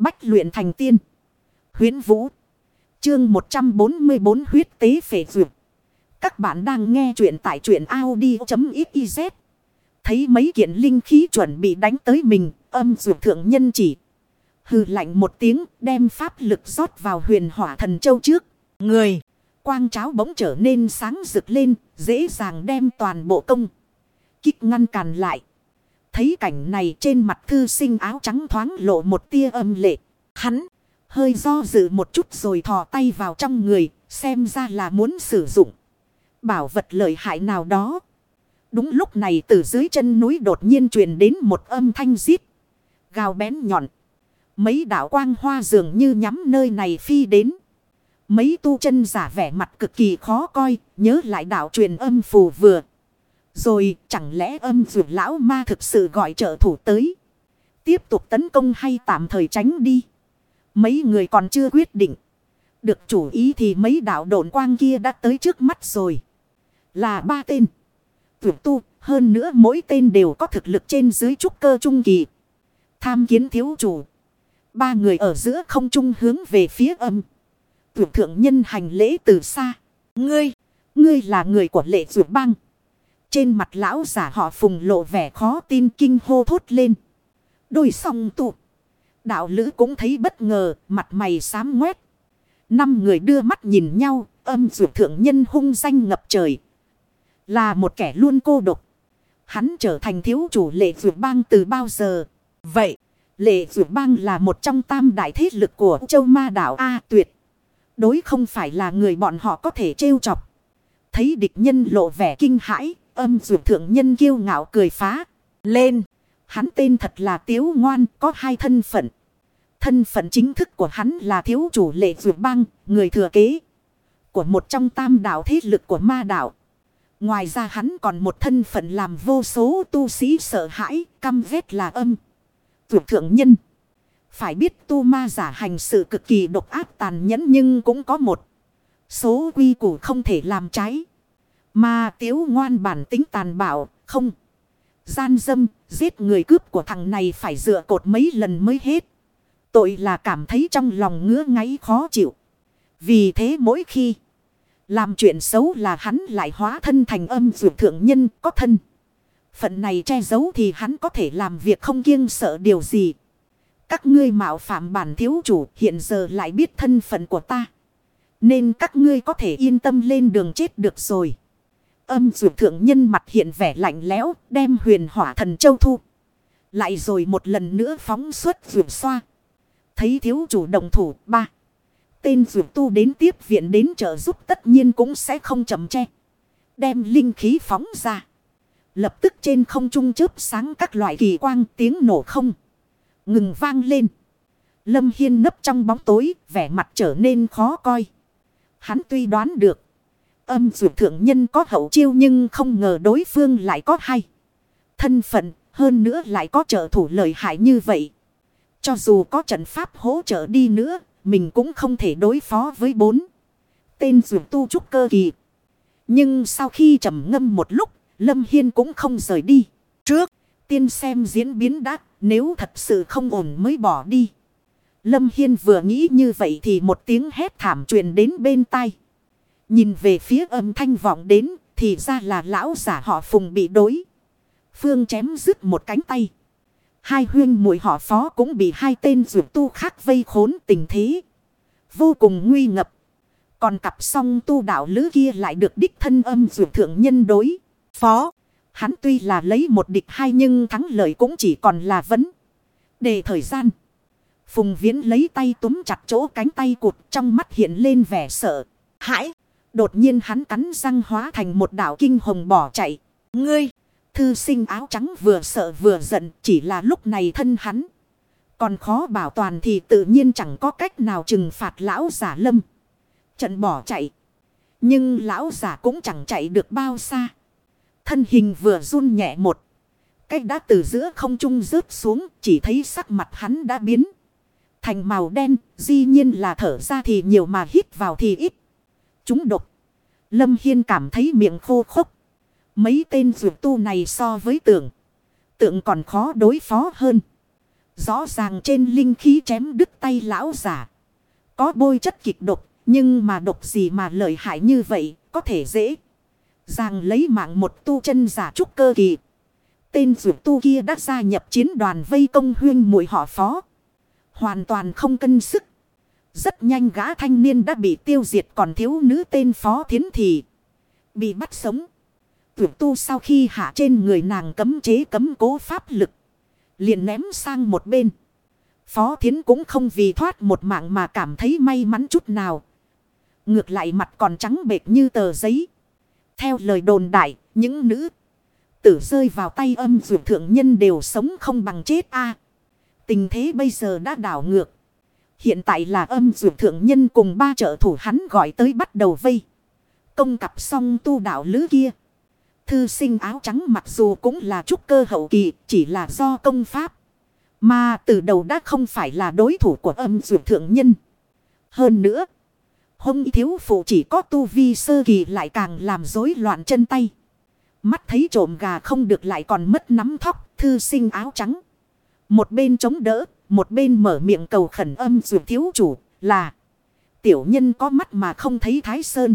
Bách luyện thành tiên. Huyến Vũ. Chương 144 huyết tế phệ dược. Các bạn đang nghe truyện tại truyện Audi.xyz. Thấy mấy kiện linh khí chuẩn bị đánh tới mình, âm dược thượng nhân chỉ. Hừ lạnh một tiếng, đem pháp lực rót vào huyền hỏa thần châu trước. Người, quang cháo bỗng trở nên sáng rực lên, dễ dàng đem toàn bộ công. Kích ngăn cản lại. Thấy cảnh này trên mặt thư sinh áo trắng thoáng lộ một tia âm lệ. Hắn hơi do dự một chút rồi thò tay vào trong người, xem ra là muốn sử dụng. Bảo vật lợi hại nào đó. Đúng lúc này từ dưới chân núi đột nhiên truyền đến một âm thanh giết. Gào bén nhọn. Mấy đảo quang hoa dường như nhắm nơi này phi đến. Mấy tu chân giả vẻ mặt cực kỳ khó coi, nhớ lại đảo truyền âm phù vừa. Rồi chẳng lẽ âm dược lão ma thực sự gọi trợ thủ tới. Tiếp tục tấn công hay tạm thời tránh đi. Mấy người còn chưa quyết định. Được chủ ý thì mấy đạo độn quang kia đã tới trước mắt rồi. Là ba tên. Tuyệt tu, hơn nữa mỗi tên đều có thực lực trên dưới trúc cơ trung kỳ. Tham kiến thiếu chủ. Ba người ở giữa không trung hướng về phía âm. Tuyệt thượng nhân hành lễ từ xa. Ngươi, ngươi là người của lệ dụ băng. Trên mặt lão giả họ phùng lộ vẻ khó tin kinh hô thốt lên. Đôi song tụ. Đạo lữ cũng thấy bất ngờ, mặt mày xám ngoét. Năm người đưa mắt nhìn nhau, âm dụ thượng nhân hung danh ngập trời. Là một kẻ luôn cô độc. Hắn trở thành thiếu chủ lệ dụ bang từ bao giờ. Vậy, lệ dụ bang là một trong tam đại thế lực của châu ma đảo A tuyệt. Đối không phải là người bọn họ có thể trêu chọc. Thấy địch nhân lộ vẻ kinh hãi, âm dược thượng nhân kiêu ngạo cười phá. Lên! Hắn tên thật là Tiếu Ngoan, có hai thân phận. Thân phận chính thức của hắn là thiếu chủ lệ dược băng người thừa kế của một trong tam đạo thế lực của ma đạo. Ngoài ra hắn còn một thân phận làm vô số tu sĩ sợ hãi, căm ghét là âm. Vượt thượng nhân. Phải biết tu ma giả hành sự cực kỳ độc ác tàn nhẫn nhưng cũng có một số quy củ không thể làm trái. Mà tiếu ngoan bản tính tàn bạo, không. Gian dâm, giết người cướp của thằng này phải dựa cột mấy lần mới hết. Tội là cảm thấy trong lòng ngứa ngáy khó chịu. Vì thế mỗi khi làm chuyện xấu là hắn lại hóa thân thành âm dược thượng nhân có thân. Phận này che giấu thì hắn có thể làm việc không kiêng sợ điều gì. Các ngươi mạo phạm bản thiếu chủ hiện giờ lại biết thân phận của ta. Nên các ngươi có thể yên tâm lên đường chết được rồi. Âm dược thượng nhân mặt hiện vẻ lạnh lẽo đem huyền hỏa thần châu thu. Lại rồi một lần nữa phóng xuất dược xoa. Thấy thiếu chủ đồng thủ ba. Tên dược tu đến tiếp viện đến trợ giúp tất nhiên cũng sẽ không chậm che. Đem linh khí phóng ra. Lập tức trên không trung chớp sáng các loại kỳ quang tiếng nổ không. Ngừng vang lên. Lâm Hiên nấp trong bóng tối, vẻ mặt trở nên khó coi. Hắn tuy đoán được. Âm dược thượng nhân có hậu chiêu nhưng không ngờ đối phương lại có hay. Thân phận, hơn nữa lại có trợ thủ lợi hại như vậy. Cho dù có trận pháp hỗ trợ đi nữa, mình cũng không thể đối phó với bốn. Tên dược tu trúc cơ kỳ. Nhưng sau khi trầm ngâm một lúc, Lâm Hiên cũng không rời đi. Trước, tiên xem diễn biến đã nếu thật sự không ổn mới bỏ đi. Lâm Hiên vừa nghĩ như vậy thì một tiếng hét thảm truyền đến bên tai. Nhìn về phía âm thanh vọng đến, thì ra là lão giả họ phùng bị đối. Phương chém dứt một cánh tay. Hai huyên muội họ phó cũng bị hai tên rượu tu khác vây khốn tình thế. Vô cùng nguy ngập. Còn cặp song tu đạo lứ kia lại được đích thân âm rượu thượng nhân đối. Phó. Hắn tuy là lấy một địch hai nhưng thắng lợi cũng chỉ còn là vấn. Để thời gian. Phùng viễn lấy tay túm chặt chỗ cánh tay cụt trong mắt hiện lên vẻ sợ. Hãi. Đột nhiên hắn cắn răng hóa thành một đảo kinh hồng bỏ chạy. Ngươi. Thư sinh áo trắng vừa sợ vừa giận chỉ là lúc này thân hắn. Còn khó bảo toàn thì tự nhiên chẳng có cách nào trừng phạt lão giả lâm. Trận bỏ chạy. Nhưng lão giả cũng chẳng chạy được bao xa. Thân hình vừa run nhẹ một. Cách đã từ giữa không trung rớt xuống chỉ thấy sắc mặt hắn đã biến. Thành màu đen, dĩ nhiên là thở ra thì nhiều mà hít vào thì ít. Chúng độc. Lâm Hiên cảm thấy miệng khô khốc. Mấy tên dược tu này so với tượng. Tượng còn khó đối phó hơn. Rõ ràng trên linh khí chém đứt tay lão giả. Có bôi chất kịch độc, nhưng mà độc gì mà lợi hại như vậy, có thể dễ. Ràng lấy mạng một tu chân giả trúc cơ kỳ. Tên dược tu kia đã gia nhập chiến đoàn vây công huyên mùi họ phó. Hoàn toàn không cân sức. Rất nhanh gã thanh niên đã bị tiêu diệt còn thiếu nữ tên phó thiến thì. Bị bắt sống. Tuyệt tu sau khi hạ trên người nàng cấm chế cấm cố pháp lực. Liền ném sang một bên. Phó thiến cũng không vì thoát một mạng mà cảm thấy may mắn chút nào. Ngược lại mặt còn trắng bệt như tờ giấy. Theo lời đồn đại, những nữ tử rơi vào tay âm dụ thượng nhân đều sống không bằng chết a Tình thế bây giờ đã đảo ngược. Hiện tại là âm dụ thượng nhân cùng ba trợ thủ hắn gọi tới bắt đầu vây. Công cặp song tu đạo lứ kia. Thư sinh áo trắng mặc dù cũng là trúc cơ hậu kỳ, chỉ là do công pháp. Mà từ đầu đã không phải là đối thủ của âm dụ thượng nhân. Hơn nữa, hông thiếu phụ chỉ có tu vi sơ kỳ lại càng làm rối loạn chân tay. Mắt thấy trộm gà không được lại còn mất nắm thóc, thư sinh áo trắng. Một bên chống đỡ, một bên mở miệng cầu khẩn âm dụ thiếu chủ là, tiểu nhân có mắt mà không thấy thái sơn.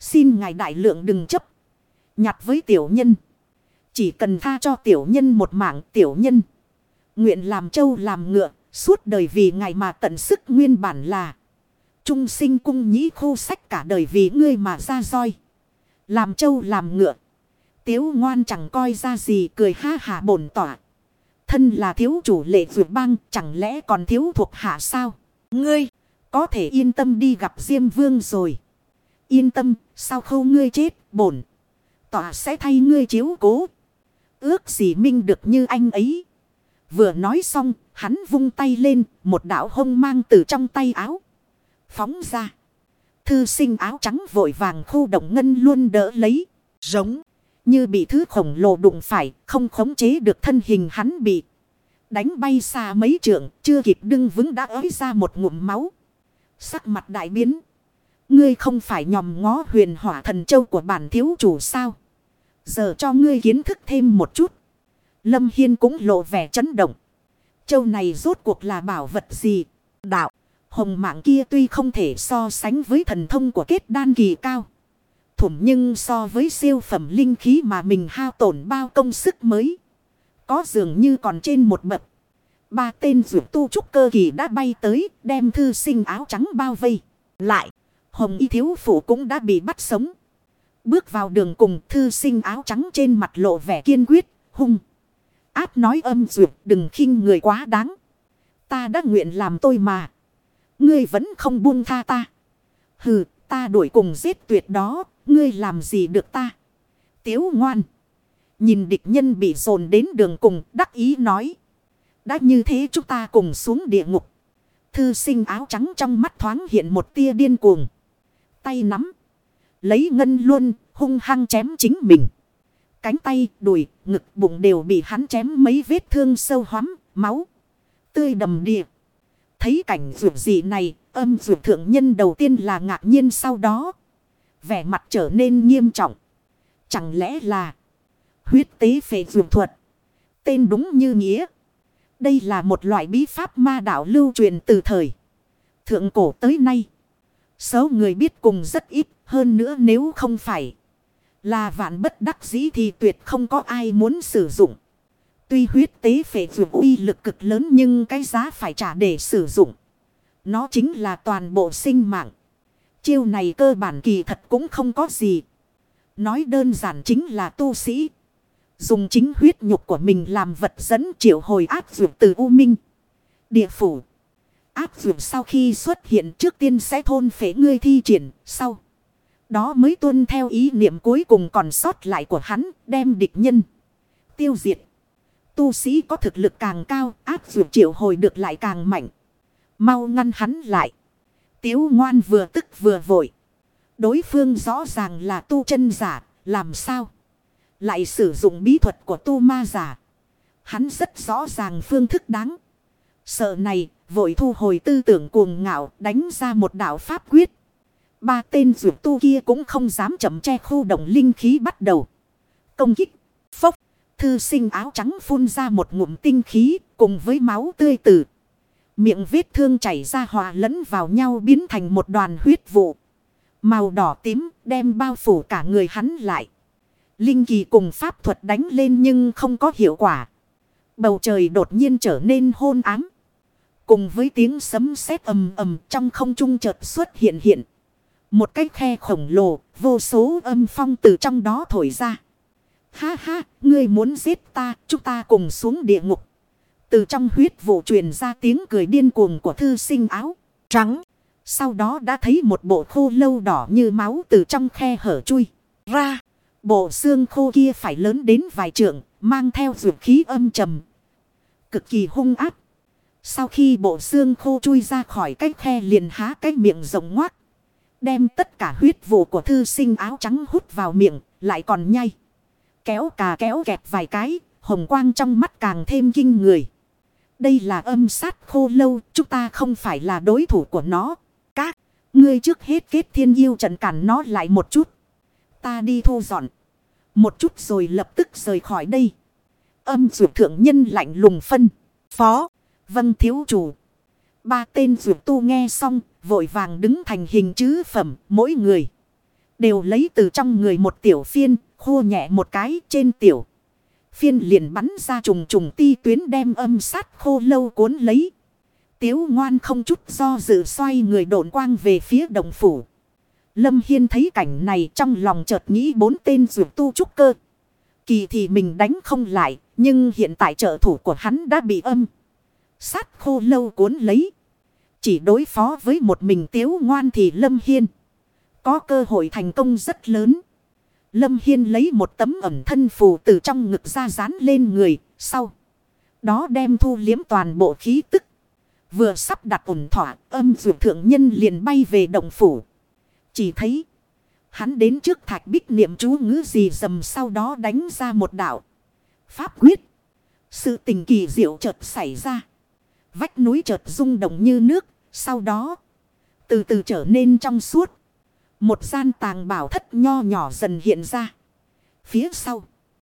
Xin ngài đại lượng đừng chấp. Nhặt với tiểu nhân. Chỉ cần tha cho tiểu nhân một mạng tiểu nhân. Nguyện làm châu làm ngựa. Suốt đời vì ngài mà tận sức nguyên bản là. Trung sinh cung nhĩ khu sách cả đời vì ngươi mà ra roi. Làm châu làm ngựa. Tiếu ngoan chẳng coi ra gì cười ha hà bổn tỏa. Thân là thiếu chủ lệ vượt bang, chẳng lẽ còn thiếu thuộc hạ sao? Ngươi, có thể yên tâm đi gặp Diêm Vương rồi. Yên tâm sao không ngươi chết, bổn. Tỏa sẽ thay ngươi chiếu cố. Ước gì minh được như anh ấy. Vừa nói xong, hắn vung tay lên, một đạo hông mang từ trong tay áo. Phóng ra. Thư sinh áo trắng vội vàng khu động ngân luôn đỡ lấy. Giống. Như bị thứ khổng lồ đụng phải, không khống chế được thân hình hắn bị. Đánh bay xa mấy trượng, chưa kịp đưng vững đã ới ra một ngụm máu. Sắc mặt đại biến. Ngươi không phải nhòm ngó huyền hỏa thần châu của bản thiếu chủ sao? Giờ cho ngươi kiến thức thêm một chút. Lâm Hiên cũng lộ vẻ chấn động. Châu này rốt cuộc là bảo vật gì? Đạo, hồng mạng kia tuy không thể so sánh với thần thông của kết đan kỳ cao thủm nhưng so với siêu phẩm linh khí mà mình hao tổn bao công sức mới. Có dường như còn trên một bậc. Ba tên rượu tu trúc cơ kỳ đã bay tới đem thư sinh áo trắng bao vây. Lại, hồng y thiếu phụ cũng đã bị bắt sống. Bước vào đường cùng thư sinh áo trắng trên mặt lộ vẻ kiên quyết, hung. Áp nói âm rượu đừng khinh người quá đáng. Ta đã nguyện làm tôi mà. Ngươi vẫn không buông tha ta. Hừ, ta đuổi cùng giết tuyệt đó, Ngươi làm gì được ta? Tiếu ngoan. Nhìn địch nhân bị dồn đến đường cùng đắc ý nói. Đã như thế chúng ta cùng xuống địa ngục. Thư sinh áo trắng trong mắt thoáng hiện một tia điên cuồng. Tay nắm. Lấy ngân luôn hung hăng chém chính mình. Cánh tay, đùi, ngực, bụng đều bị hắn chém mấy vết thương sâu hoắm, máu. Tươi đầm địa. Thấy cảnh rượu dị này, âm rượu thượng nhân đầu tiên là ngạc nhiên sau đó vẻ mặt trở nên nghiêm trọng. Chẳng lẽ là huyết tế phệ dược thuật? Tên đúng như nghĩa. Đây là một loại bí pháp ma đạo lưu truyền từ thời thượng cổ tới nay. Số người biết cùng rất ít, hơn nữa nếu không phải là vạn bất đắc dĩ thì tuyệt không có ai muốn sử dụng. Tuy huyết tế phệ dược uy lực cực lớn nhưng cái giá phải trả để sử dụng. Nó chính là toàn bộ sinh mạng. Chiêu này cơ bản kỳ thật cũng không có gì. Nói đơn giản chính là tu sĩ. Dùng chính huyết nhục của mình làm vật dẫn triệu hồi áp dụng từ U Minh. Địa phủ. Áp dụng sau khi xuất hiện trước tiên sẽ thôn phế ngươi thi triển. Sau. Đó mới tuân theo ý niệm cuối cùng còn sót lại của hắn. Đem địch nhân. Tiêu diệt. Tu sĩ có thực lực càng cao. Áp dụng triệu hồi được lại càng mạnh. Mau ngăn hắn lại. Tiếu ngoan vừa tức vừa vội. Đối phương rõ ràng là tu chân giả, làm sao? Lại sử dụng bí thuật của tu ma giả. Hắn rất rõ ràng phương thức đáng. Sợ này, vội thu hồi tư tưởng cuồng ngạo, đánh ra một đạo pháp quyết. Ba tên rượu tu kia cũng không dám chậm che khu động linh khí bắt đầu. Công kích, phốc, thư sinh áo trắng phun ra một ngụm tinh khí, Cùng với máu tươi tử. Miệng vết thương chảy ra hòa lẫn vào nhau biến thành một đoàn huyết vụ. Màu đỏ tím đem bao phủ cả người hắn lại. Linh kỳ cùng pháp thuật đánh lên nhưng không có hiệu quả. Bầu trời đột nhiên trở nên hôn ám. Cùng với tiếng sấm sét ầm ầm trong không trung chợt xuất hiện hiện. Một cái khe khổng lồ, vô số âm phong từ trong đó thổi ra. Ha ha, ngươi muốn giết ta, chúng ta cùng xuống địa ngục. Từ trong huyết vụ truyền ra tiếng cười điên cuồng của thư sinh áo trắng. Sau đó đã thấy một bộ khô lâu đỏ như máu từ trong khe hở chui ra. Bộ xương khô kia phải lớn đến vài trượng, mang theo dược khí âm trầm. Cực kỳ hung áp. Sau khi bộ xương khô chui ra khỏi cái khe liền há cái miệng rộng ngoác. Đem tất cả huyết vụ của thư sinh áo trắng hút vào miệng, lại còn nhai. Kéo cà kéo kẹt vài cái, hồng quang trong mắt càng thêm kinh người. Đây là âm sát khô lâu, chúng ta không phải là đối thủ của nó. Các, ngươi trước hết kết thiên yêu trận cản nó lại một chút. Ta đi thu dọn. Một chút rồi lập tức rời khỏi đây. Âm dụ thượng nhân lạnh lùng phân. Phó. Vâng thiếu chủ. Ba tên dụ tu nghe xong. Vội vàng đứng thành hình chữ phẩm. Mỗi người. Đều lấy từ trong người một tiểu phiên. Khô nhẹ một cái trên tiểu. Phiên liền bắn ra trùng trùng ti tuyến đem âm sát khô lâu cuốn lấy. Tiếu ngoan không chút do dự xoay người độn quang về phía đồng phủ. Lâm Hiên thấy cảnh này trong lòng chợt nghĩ bốn tên dù tu trúc cơ. Kỳ thì mình đánh không lại, nhưng hiện tại trợ thủ của hắn đã bị âm. Sát khô lâu cuốn lấy. Chỉ đối phó với một mình tiếu ngoan thì Lâm Hiên. Có cơ hội thành công rất lớn. Lâm Hiên lấy một tấm ẩm thân phù từ trong ngực ra dán lên người. Sau đó đem thu liếm toàn bộ khí tức. Vừa sắp đặt ổn thỏa, âm dược thượng nhân liền bay về động phủ. Chỉ thấy. Hắn đến trước thạch bích niệm chú ngữ gì dầm sau đó đánh ra một đạo. Pháp quyết. Sự tình kỳ diệu chợt xảy ra. Vách núi chợt rung động như nước. Sau đó. Từ từ trở nên trong suốt. Một gian tàng bảo thất nho nhỏ dần hiện ra. Phía sau.